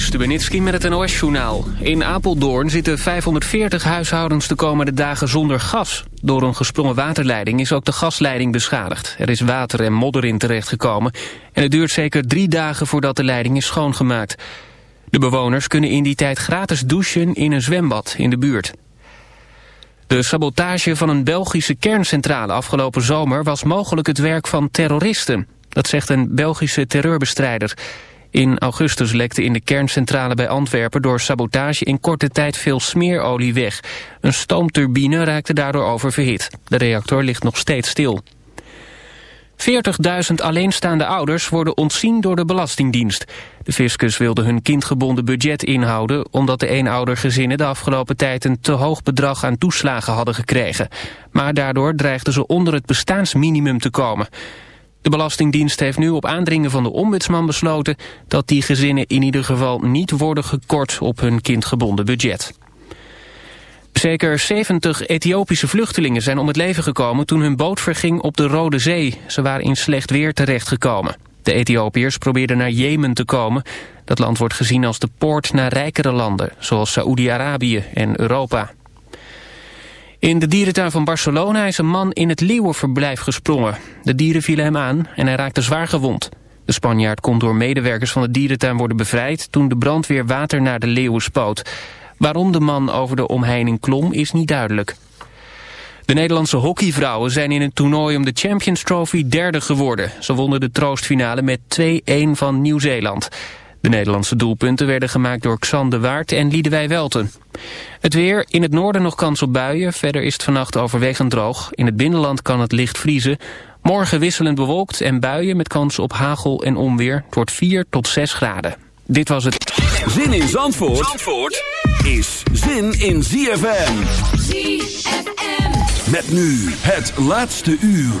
Stubenitski met het NOS-journaal. In Apeldoorn zitten 540 huishoudens de komende dagen zonder gas. Door een gesprongen waterleiding is ook de gasleiding beschadigd. Er is water en modder in terechtgekomen. En het duurt zeker drie dagen voordat de leiding is schoongemaakt. De bewoners kunnen in die tijd gratis douchen in een zwembad in de buurt. De sabotage van een Belgische kerncentrale afgelopen zomer... was mogelijk het werk van terroristen. Dat zegt een Belgische terreurbestrijder. In augustus lekte in de kerncentrale bij Antwerpen door sabotage in korte tijd veel smeerolie weg. Een stoomturbine raakte daardoor oververhit. De reactor ligt nog steeds stil. 40.000 alleenstaande ouders worden ontzien door de Belastingdienst. De fiscus wilde hun kindgebonden budget inhouden... omdat de eenoudergezinnen de afgelopen tijd een te hoog bedrag aan toeslagen hadden gekregen. Maar daardoor dreigden ze onder het bestaansminimum te komen. De Belastingdienst heeft nu op aandringen van de ombudsman besloten... dat die gezinnen in ieder geval niet worden gekort op hun kindgebonden budget. Zeker 70 Ethiopische vluchtelingen zijn om het leven gekomen toen hun boot verging op de Rode Zee. Ze waren in slecht weer terechtgekomen. De Ethiopiërs probeerden naar Jemen te komen. Dat land wordt gezien als de poort naar rijkere landen, zoals Saoedi-Arabië en Europa. In de dierentuin van Barcelona is een man in het leeuwenverblijf gesprongen. De dieren vielen hem aan en hij raakte zwaar gewond. De Spanjaard kon door medewerkers van de dierentuin worden bevrijd... toen de brandweer water naar de leeuwen spoot. Waarom de man over de omheining klom is niet duidelijk. De Nederlandse hockeyvrouwen zijn in het toernooi om de Champions Trophy derde geworden. Ze wonnen de troostfinale met 2-1 van Nieuw-Zeeland. De Nederlandse doelpunten werden gemaakt door Xander Waard en Liedewij Welten. Het weer, in het noorden nog kans op buien. Verder is het vannacht overwegend droog. In het binnenland kan het licht vriezen. Morgen wisselend bewolkt en buien met kans op hagel en onweer. Het wordt 4 tot 6 graden. Dit was het. Zin in Zandvoort, Zandvoort is zin in ZFM. ZFM. Met nu het laatste uur.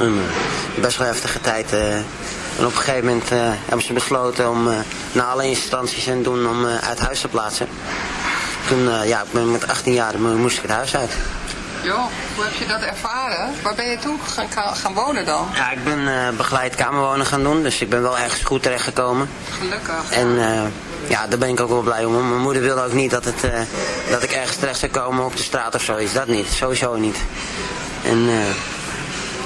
Uh, best wel heftige tijd. Uh, en op een gegeven moment hebben ze besloten om naar alle instanties en doen om uit huis te plaatsen. Toen, ja, met 18 jaar moest ik het huis uit. Joh, hoe heb je dat ervaren? Waar ben je toen gaan, gaan wonen dan? Ja, ik ben begeleid kamerwonen gaan doen, dus ik ben wel ergens goed terechtgekomen. Gelukkig. En ja, daar ben ik ook wel blij om. Mijn moeder wilde ook niet dat, het, dat ik ergens terecht zou komen op de straat of zoiets. Dat niet, sowieso niet. En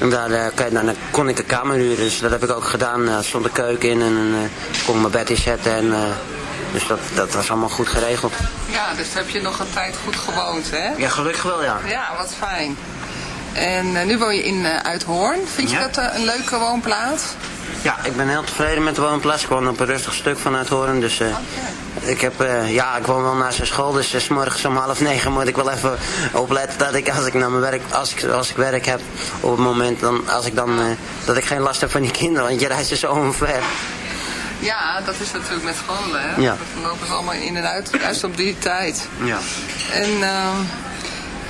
En daar, uh, dan kon ik een kamer huren, dus dat heb ik ook gedaan. Er stond de keuken in en uh, kon mijn bed inzetten. En, uh, dus dat, dat was allemaal goed geregeld. Ja, dus heb je nog een tijd goed gewoond, hè? Ja, gelukkig wel, ja. Ja, wat fijn. En nu woon je in Uithoorn. Vind je Ja. dat een leuke woonplaats? Ja, ik ben heel tevreden met de woonplaats. Ik woon op een rustig stuk van Uithoorn, dus... eh, ik heb, uh, ja, ik woon wel naast zijn school, dus uh, s morgens om half negen moet ik wel even opletten dat ik als ik naar mijn werk, als ik, als ik werk heb, op het moment dan, als ik dan, uh, dat ik geen last heb van die kinderen, want je reist er zo omver. Ja, dat is natuurlijk met scholen, hè? Ja. Dan lopen ze allemaal in en uit, juist op die tijd. Ja. En uh,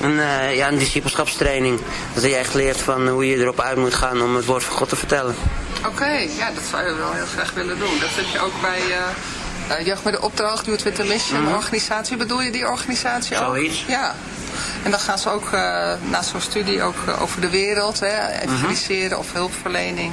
Een, uh, ja, een discipelschapstraining. Dat je echt leert van hoe je erop uit moet gaan om het woord van God te vertellen. Oké, okay, ja, dat zou je wel heel graag willen doen. Dat heb je ook bij, uh, uh, Jeugd met de Opdracht, Youth with a Mission mm -hmm. organisatie. Bedoel je die organisatie ook? Zoiets. Ja. En dan gaan ze ook uh, na zo'n studie ook uh, over de wereld, hè, evangeliseren mm -hmm. of hulpverlening,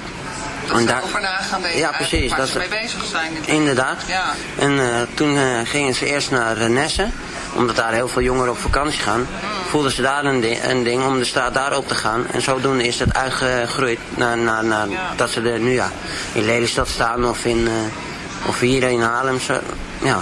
Dat en daar, over na gaan denken. Ja, precies. Waar dat ze mee bezig zijn. Natuurlijk. Inderdaad. Ja. En toen gingen ze eerst naar Nessen omdat daar heel veel jongeren op vakantie gaan, voelden ze daar een, ding, een ding om de straat daar op te gaan. En zodoende is dat uitgegroeid naar, naar, naar ja. dat ze er nu ja, in Lelystad staan of, in, of hier in Haarlem. Zo, ja.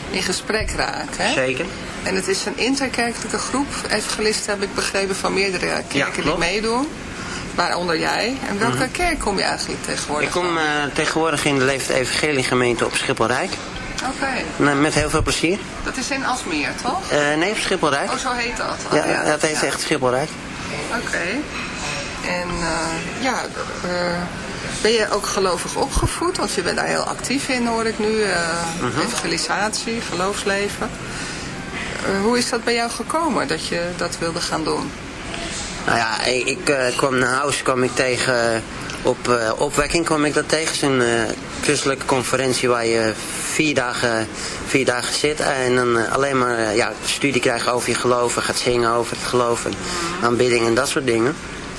in gesprek raken. Hè? Zeker. En het is een interkerkelijke groep. Evangelisten heb ik begrepen van meerdere kerken ja, die meedoen. Waaronder jij. En welke mm -hmm. kerk kom je eigenlijk tegenwoordig Ik kom uh, tegenwoordig in de Leefde Evangelie gemeente op Schipholrijk. Oké. Okay. Met heel veel plezier. Dat is in Asmeer, toch? Uh, nee, Schipholrijk. Oh, zo heet dat? Oh, ja, ja, dat heet ja. echt Schipholrijk. Oké. Okay. En uh, ja, ben je ook gelovig opgevoed? Want je bent daar heel actief in, hoor ik nu. Uh, -huh. Evangelisatie, geloofsleven. hoe is dat bij jou gekomen, dat je dat wilde gaan doen? Nou ja, ik, ik kwam naar huis, kwam ik tegen op opwekking kwam ik dat tegen. Het is een uh, christelijke conferentie waar je vier dagen, vier dagen zit. En dan alleen maar ja, studie krijgt over je geloven, gaat zingen over het geloven, aanbidding en dat soort dingen.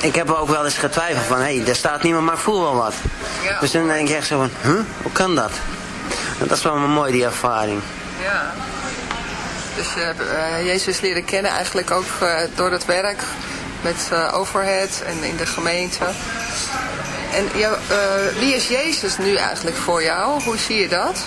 ik heb ook wel eens getwijfeld van, hé, hey, daar staat niemand, maar voel wel wat. Ja. Dus dan denk ik echt zo van, huh, hoe kan dat? Dat is wel mooi, die ervaring. Ja. Dus je hebt uh, Jezus leren kennen eigenlijk ook uh, door het werk met uh, overheid en in de gemeente. En jou, wie is Jezus nu eigenlijk voor jou? Hoe zie je dat?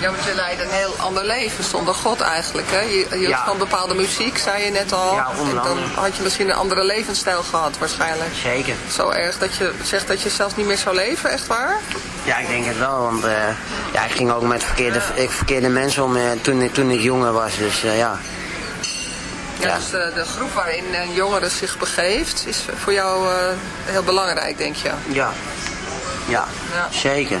Ja, want je leidt een heel ander leven zonder God eigenlijk. Hè? Je, je ja. van bepaalde muziek, zei je net al. Ja, en dan had je misschien een andere levensstijl gehad waarschijnlijk. Zeker. Zo erg dat je zegt dat je zelfs niet meer zou leven, echt waar? Ja, ik denk het wel. Want uh, ja, ik ging ook met verkeerde, ik, verkeerde mensen om uh, toen, toen ik jonger was. Dus uh, ja. Ja, dus de, de, groep waarin een jongere zich begeeft is voor jou heel belangrijk, denk je? Ja. Ja, ja. zeker.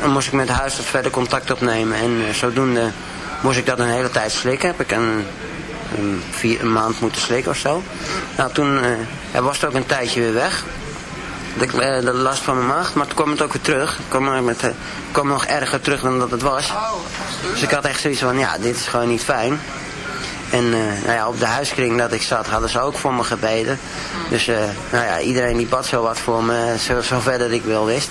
dan moest ik met de huisarts verder contact opnemen. En uh, zodoende moest ik dat een hele tijd slikken. Heb ik een, een, vier, een maand moeten slikken of zo. Nou, toen uh, was het ook een tijdje weer weg. De, uh, de last van mijn maag. Maar toen kwam het ook weer terug. Het kwam, met, kwam nog erger terug dan dat het was. Oh, dus ik had echt zoiets van, ja, dit is gewoon niet fijn. En nou ja, op de huiskring dat ik zat, hadden ze ook voor me gebeden. Dus nou ja, iedereen die bad zo wat voor me, zo, zo verder ik wel wist.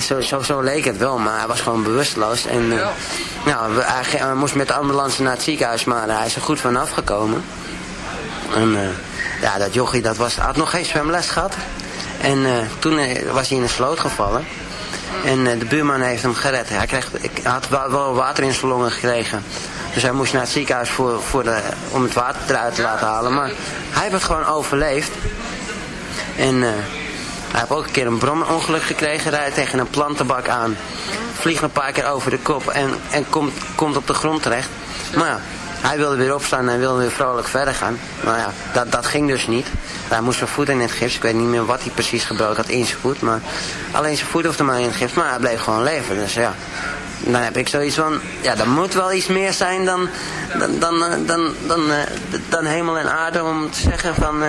Zo, zo, zo, leek het wel, maar hij was gewoon bewusteloos. En uh, nou, hij, moest met de ambulance naar het ziekenhuis, maar hij is er goed vanaf gekomen. En uh, ja, dat jochie dat was, had nog geen zwemles gehad. En toen was hij in een sloot gevallen. En de buurman heeft hem gered. Hij, kreeg, ik had wel water in zijn longen gekregen. Dus hij moest naar het ziekenhuis voor, voor de, om het water eruit te laten halen. Maar hij heeft gewoon overleefd. En hij heeft ook een keer een bromongeluk gekregen. Rijdt tegen een plantenbak aan. Vliegt een paar keer over de kop en, en komt, komt op de grond terecht. Maar ja, hij wilde weer opstaan en wilde weer vrolijk verder gaan. Maar ja, dat, dat ging dus niet. Hij moest zijn voet in het gips. Ik weet niet meer wat hij precies gebroken had in zijn voet. Maar alleen zijn voet hoefde maar in het gips. Maar hij bleef gewoon leven. Dus ja, dan heb ik zoiets van... Ja, er moet wel iets meer zijn dan, dan, dan, dan, dan, dan, eh, dan hemel en aarde om te zeggen van... Uh,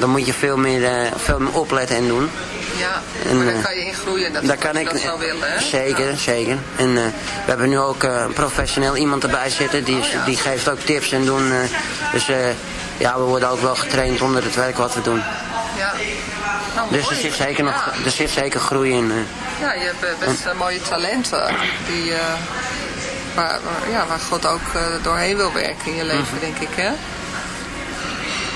Dan moet je veel meer, veel meer opletten en doen. Ja, en, daar kan je in groeien. Dat daar kan ik, dat willen, hè? Zeker, ja. zeker. En uh, we hebben nu ook uh, een professioneel iemand erbij zitten. Die, oh, ja. die geeft ook tips en doen. Dus ja, we worden ook wel getraind onder het werk wat we doen. Ja. Nou, dus er zit zeker, nog, ja. er zit zeker groei in. Ja, je hebt best mooie talenten. Die, waar, ja, waar God ook doorheen wil werken in je leven, mm. denk ik, hè?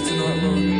it's not, Lord.